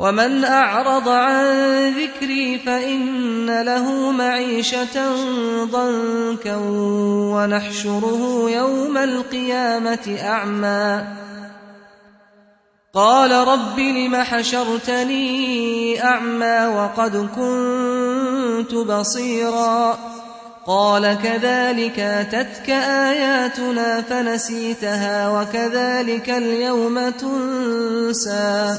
ومن أعرض عن ذكري فإن له معيشة ضنكا ونحشره يوم القيامة أعمى قال رب لم حشرتني أعمى وقد كنت بصيرا قال كذلك أتتك آياتنا فنسيتها وكذلك اليوم تنسى